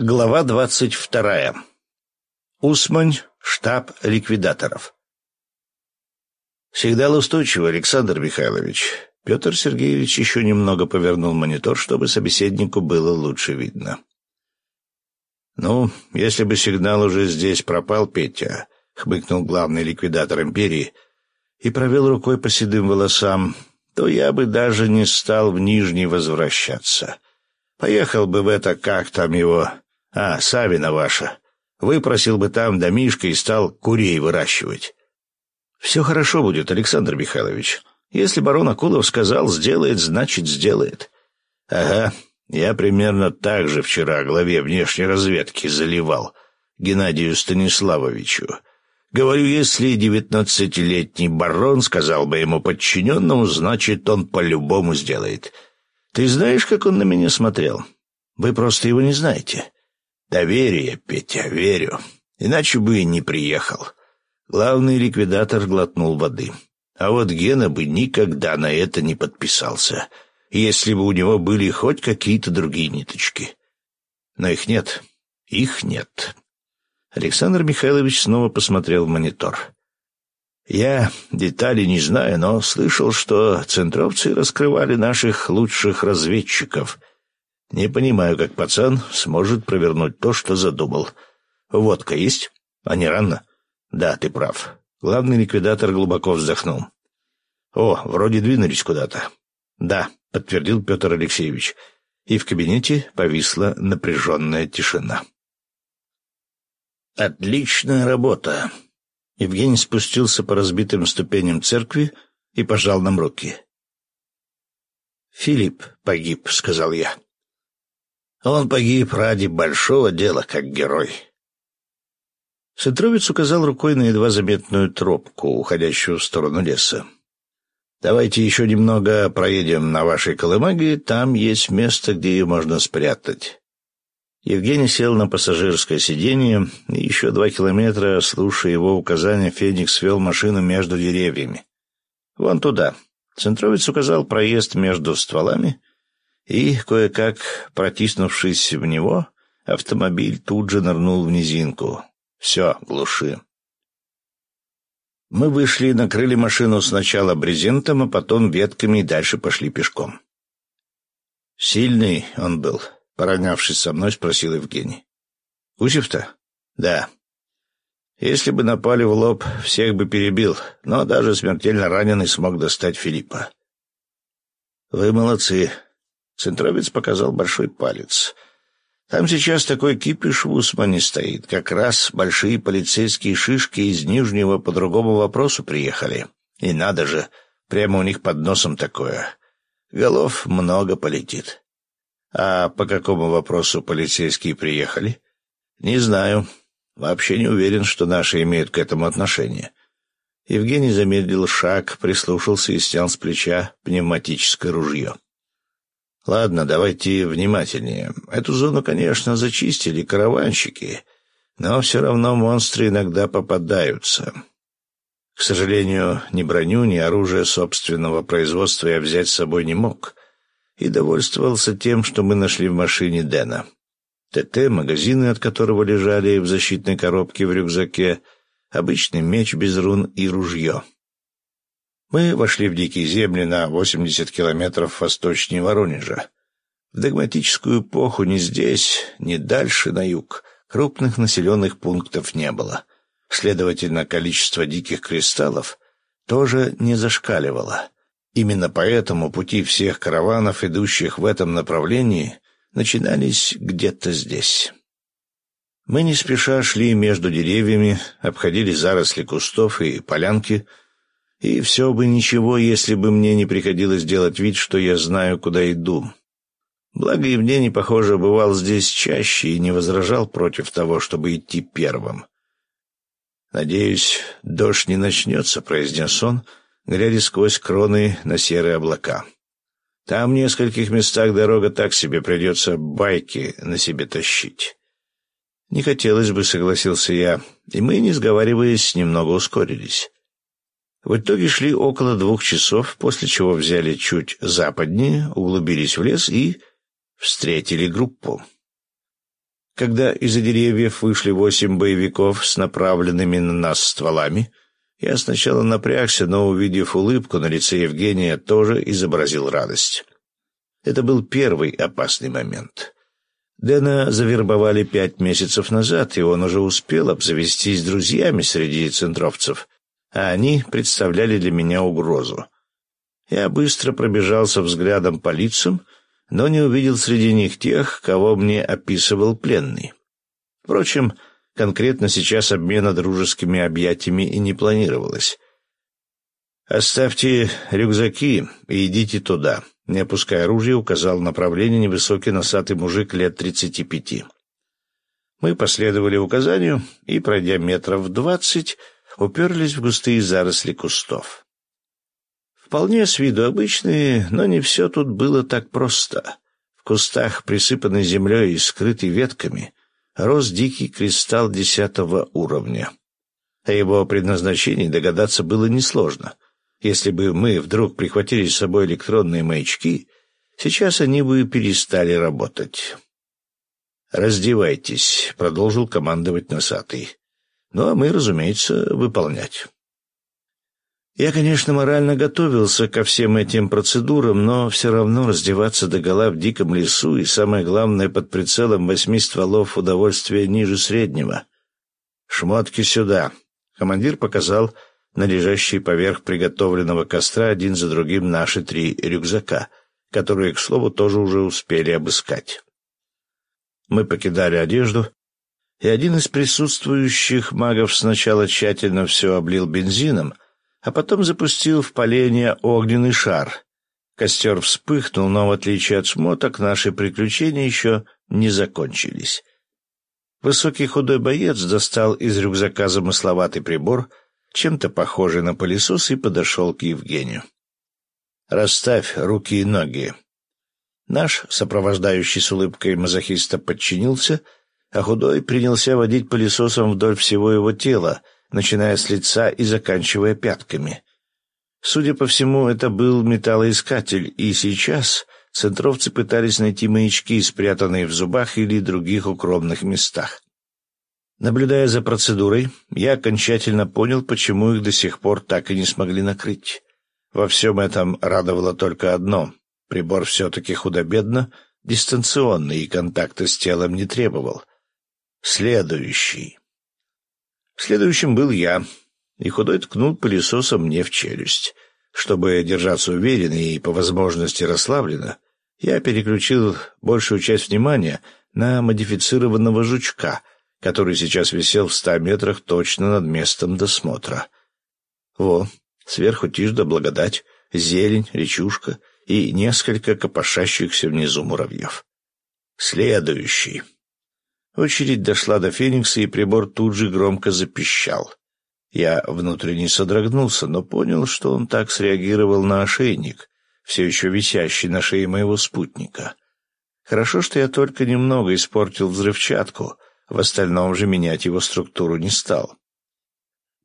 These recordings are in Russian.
Глава двадцать вторая. Усмань, штаб ликвидаторов. Всегда устойчиво, Александр Михайлович. Петр Сергеевич еще немного повернул монитор, чтобы собеседнику было лучше видно. «Ну, если бы сигнал уже здесь пропал, Петя», — хмыкнул главный ликвидатор империи и провел рукой по седым волосам, то я бы даже не стал в Нижний возвращаться. Поехал бы в это, как там его, а, Савина ваша. Выпросил бы там домишко и стал курей выращивать. Все хорошо будет, Александр Михайлович. Если барон Акулов сказал «сделает», значит «сделает». Ага, я примерно так же вчера главе внешней разведки заливал Геннадию Станиславовичу. Говорю, если девятнадцатилетний барон сказал бы ему подчиненному, значит, он по-любому сделает. Ты знаешь, как он на меня смотрел? Вы просто его не знаете. Доверие, Петя, верю. Иначе бы и не приехал. Главный ликвидатор глотнул воды. А вот Гена бы никогда на это не подписался, если бы у него были хоть какие-то другие ниточки. Но их нет. Их нет. Александр Михайлович снова посмотрел в монитор. Я деталей не знаю, но слышал, что центровцы раскрывали наших лучших разведчиков — не понимаю, как пацан сможет провернуть то, что задумал. Водка есть? А не рано? Да, ты прав. Главный ликвидатор глубоко вздохнул. О, вроде двинулись куда-то. Да, подтвердил Петр Алексеевич. И в кабинете повисла напряженная тишина. Отличная работа. Евгений спустился по разбитым ступеням церкви и пожал нам руки. «Филипп погиб», — сказал я. Он погиб ради большого дела, как герой. Сетровец указал рукой на едва заметную тропку, уходящую в сторону леса. «Давайте еще немного проедем на вашей колымаге, там есть место, где ее можно спрятать». Евгений сел на пассажирское сиденье, и еще два километра, слушая его указания, Феникс вел машину между деревьями. «Вон туда». Центровец указал проезд между стволами — и, кое-как протиснувшись в него, автомобиль тут же нырнул в низинку. Все, глуши. Мы вышли и накрыли машину сначала брезентом, а потом ветками и дальше пошли пешком. «Сильный он был», — поравнявшись со мной, спросил Евгений. «Гусев-то?» «Да». «Если бы напали в лоб, всех бы перебил, но даже смертельно раненый смог достать Филиппа». «Вы молодцы», Центровец показал большой палец. Там сейчас такой кипиш в Усмане стоит. Как раз большие полицейские шишки из Нижнего по другому вопросу приехали. И надо же, прямо у них под носом такое. Голов много полетит. А по какому вопросу полицейские приехали? Не знаю. Вообще не уверен, что наши имеют к этому отношение. Евгений замедлил шаг, прислушался и снял с плеча пневматическое ружье. Ладно, давайте внимательнее. Эту зону, конечно, зачистили караванщики, но все равно монстры иногда попадаются. К сожалению, ни броню, ни оружие собственного производства я взять с собой не мог и довольствовался тем, что мы нашли в машине Дэна. ТТ, магазины от которого лежали в защитной коробке в рюкзаке, обычный меч без рун и ружье. Мы вошли в дикие земли на 80 километров восточнее Воронежа. В догматическую эпоху ни здесь, ни дальше на юг крупных населенных пунктов не было. Следовательно, количество диких кристаллов тоже не зашкаливало. Именно поэтому пути всех караванов, идущих в этом направлении, начинались где-то здесь. Мы не спеша шли между деревьями, обходили заросли кустов и полянки — и все бы ничего, если бы мне не приходилось делать вид, что я знаю, куда иду. Благо Евгений, похоже, бывал здесь чаще и не возражал против того, чтобы идти первым. «Надеюсь, дождь не начнется», — произнес он, глядя сквозь кроны на серые облака. «Там в нескольких местах дорога так себе, придется байки на себе тащить». «Не хотелось бы», — согласился я, и мы, не сговариваясь, немного ускорились. В итоге шли около двух часов, после чего взяли чуть западнее, углубились в лес и встретили группу. Когда из-за деревьев вышли восемь боевиков с направленными на нас стволами, я сначала напрягся, но, увидев улыбку на лице Евгения, тоже изобразил радость. Это был первый опасный момент. Дэна завербовали пять месяцев назад, и он уже успел обзавестись друзьями среди центровцев, а они представляли для меня угрозу. Я быстро пробежался взглядом по лицам, но не увидел среди них тех, кого мне описывал пленный. Впрочем, конкретно сейчас обмена дружескими объятиями и не планировалось. «Оставьте рюкзаки и идите туда», — не опуская оружие, указал направление невысокий носатый мужик лет тридцати пяти. Мы последовали указанию и, пройдя метров двадцать, уперлись в густые заросли кустов. Вполне с виду обычные, но не все тут было так просто. В кустах, присыпанной землей и скрытой ветками, рос дикий кристалл десятого уровня. О его предназначении догадаться было несложно. Если бы мы вдруг прихватили с собой электронные маячки, сейчас они бы перестали работать. «Раздевайтесь», — продолжил командовать носатый. Ну, а мы, разумеется, выполнять. Я, конечно, морально готовился ко всем этим процедурам, но все равно раздеваться догола в диком лесу и, самое главное, под прицелом восьми стволов удовольствия ниже среднего. «Шмотки сюда!» Командир показал на лежащие поверх приготовленного костра один за другим наши три рюкзака, которые, к слову, тоже уже успели обыскать. Мы покидали одежду, и один из присутствующих магов сначала тщательно все облил бензином, а потом запустил в поленье огненный шар. Костер вспыхнул, но, в отличие от шмоток, наши приключения еще не закончились. Высокий худой боец достал из рюкзака замысловатый прибор, чем-то похожий на пылесос, и подошел к Евгению. «Расставь руки и ноги». Наш, сопровождающий с улыбкой мазохиста, подчинился, а худой принялся водить пылесосом вдоль всего его тела — начиная с лица и заканчивая пятками. Судя по всему, это был металлоискатель, и сейчас центровцы пытались найти маячки, спрятанные в зубах или других укромных местах. Наблюдая за процедурой, я окончательно понял, почему их до сих пор так и не смогли накрыть. Во всем этом радовало только одно — прибор все-таки худо-бедно, дистанционный и контакта с телом не требовал. Следующий. Следующим был я, и худой ткнул пылесосом мне в челюсть. Чтобы держаться уверенно и, по возможности, расслабленно, я переключил большую часть внимания на модифицированного жучка, который сейчас висел в ста метрах точно над местом досмотра. Во, сверху тишь да благодать, зелень, речушка и несколько копошащихся внизу муравьев. Следующий. Очередь дошла до Феникса, и прибор тут же громко запищал. Я внутренне содрогнулся, но понял, что он так среагировал на ошейник, все еще висящий на шее моего спутника. Хорошо, что я только немного испортил взрывчатку, в остальном же менять его структуру не стал.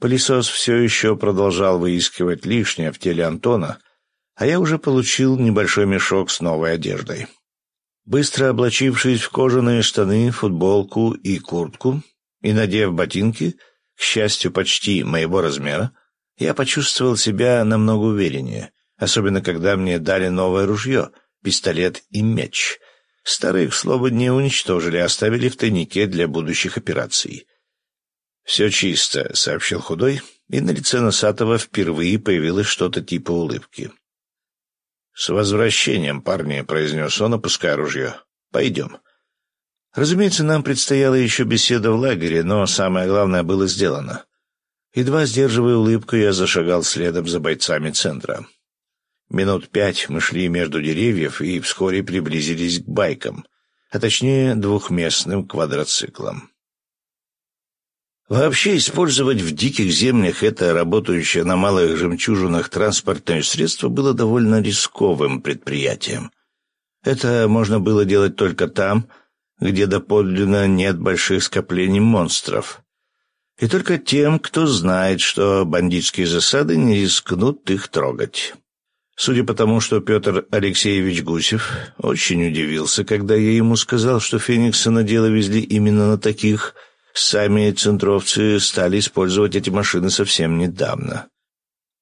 Пылесос все еще продолжал выискивать лишнее в теле Антона, а я уже получил небольшой мешок с новой одеждой. Быстро облачившись в кожаные штаны, футболку и куртку и надев ботинки, к счастью, почти моего размера, я почувствовал себя намного увереннее, особенно когда мне дали новое ружье, пистолет и меч. Старые, к слову, не уничтожили, а оставили в тайнике для будущих операций. «Все чисто», — сообщил худой, и на лице Носатого впервые появилось что-то типа улыбки. «С возвращением, парни», — произнес он, опуская ружье. «Пойдем». Разумеется, нам предстояла еще беседа в лагере, но самое главное было сделано. Едва сдерживая улыбку, я зашагал следом за бойцами центра. Минут пять мы шли между деревьев и вскоре приблизились к байкам, а точнее двухместным квадроциклам. Вообще использовать в диких землях это работающее на малых жемчужинах транспортное средство было довольно рисковым предприятием. Это можно было делать только там, где доподлинно нет больших скоплений монстров. И только тем, кто знает, что бандитские засады не рискнут их трогать. Судя по тому, что Петр Алексеевич Гусев очень удивился, когда я ему сказал, что Феникса на дело везли именно на таких, сами центровцы стали использовать эти машины совсем недавно.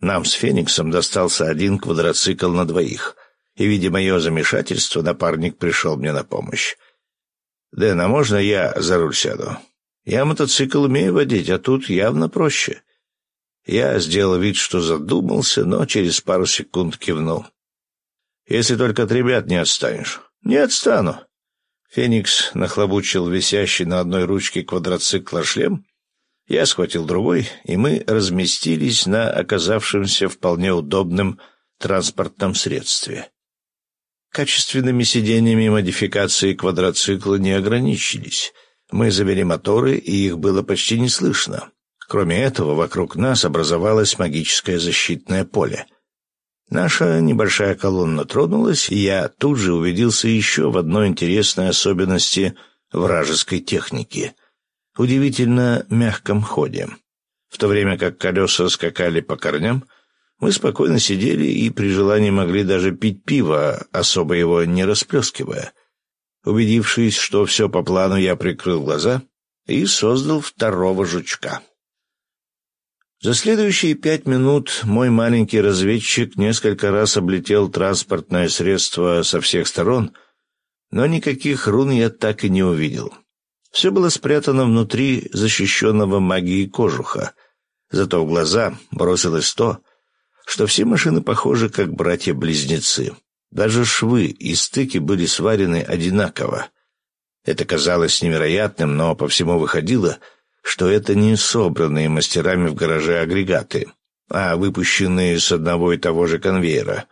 Нам с Фениксом достался один квадроцикл на двоих, и, видя мое замешательство, напарник пришел мне на помощь. «Дэн, а можно я за руль сяду? Я мотоцикл умею водить, а тут явно проще». Я сделал вид, что задумался, но через пару секунд кивнул. «Если только от ребят не отстанешь». «Не отстану». Феникс нахлобучил висящий на одной ручке квадроцикла шлем. Я схватил другой, и мы разместились на оказавшемся вполне удобном транспортном средстве. Качественными сиденьями модификации квадроцикла не ограничились. Мы завели моторы, и их было почти не слышно. Кроме этого, вокруг нас образовалось магическое защитное поле. Наша небольшая колонна тронулась, и я тут же убедился еще в одной интересной особенности вражеской техники — удивительно мягком ходе. В то время как колеса скакали по корням, мы спокойно сидели и при желании могли даже пить пиво, особо его не расплескивая. Убедившись, что все по плану, я прикрыл глаза и создал второго жучка. За следующие пять минут мой маленький разведчик несколько раз облетел транспортное средство со всех сторон, но никаких рун я так и не увидел. Все было спрятано внутри защищенного магией кожуха. Зато в глаза бросилось то, что все машины похожи как братья-близнецы. Даже швы и стыки были сварены одинаково. Это казалось невероятным, но по всему выходило — что это не собранные мастерами в гараже агрегаты, а выпущенные с одного и того же конвейера,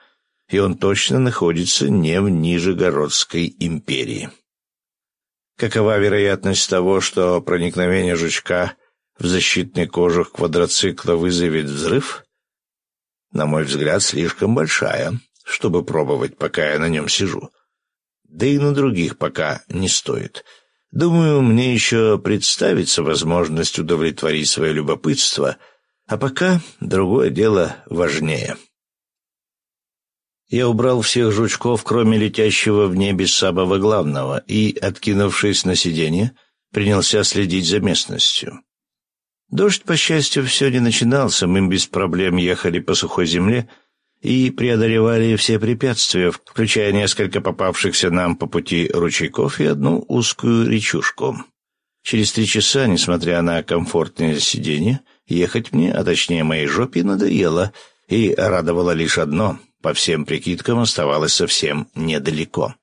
и он точно находится не в Нижегородской империи. Какова вероятность того, что проникновение жучка в защитный кожух квадроцикла вызовет взрыв? На мой взгляд, слишком большая, чтобы пробовать, пока я на нем сижу. Да и на других пока не стоит — Думаю, мне еще представится возможность удовлетворить свое любопытство, а пока другое дело важнее. Я убрал всех жучков, кроме летящего в небе самого главного, и, откинувшись на сиденье, принялся следить за местностью. Дождь, по счастью, все не начинался, мы без проблем ехали по сухой земле — и преодолевали все препятствия, включая несколько попавшихся нам по пути ручейков и одну узкую речушку. Через три часа, несмотря на комфортное сиденье, ехать мне, а точнее моей жопе, надоело, и радовало лишь одно — по всем прикидкам оставалось совсем недалеко.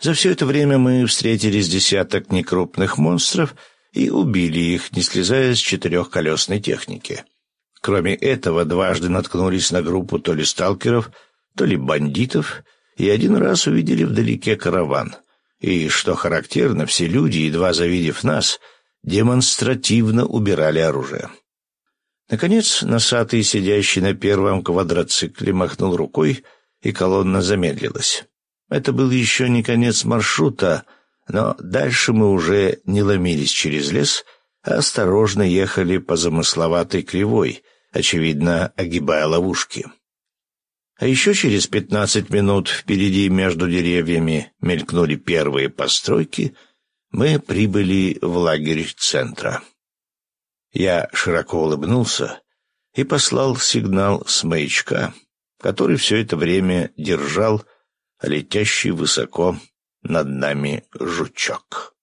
За все это время мы встретили десяток некрупных монстров и убили их, не слезая с четырехколесной техники. Кроме этого, дважды наткнулись на группу то ли сталкеров, то ли бандитов, и один раз увидели вдалеке караван. И, что характерно, все люди, едва завидев нас, демонстративно убирали оружие. Наконец, носатый, сидящий на первом квадроцикле, махнул рукой, и колонна замедлилась. Это был еще не конец маршрута, но дальше мы уже не ломились через лес — осторожно ехали по замысловатой кривой, очевидно, огибая ловушки. А еще через пятнадцать минут впереди между деревьями мелькнули первые постройки, мы прибыли в лагерь центра. Я широко улыбнулся и послал сигнал с маячка, который все это время держал летящий высоко над нами жучок.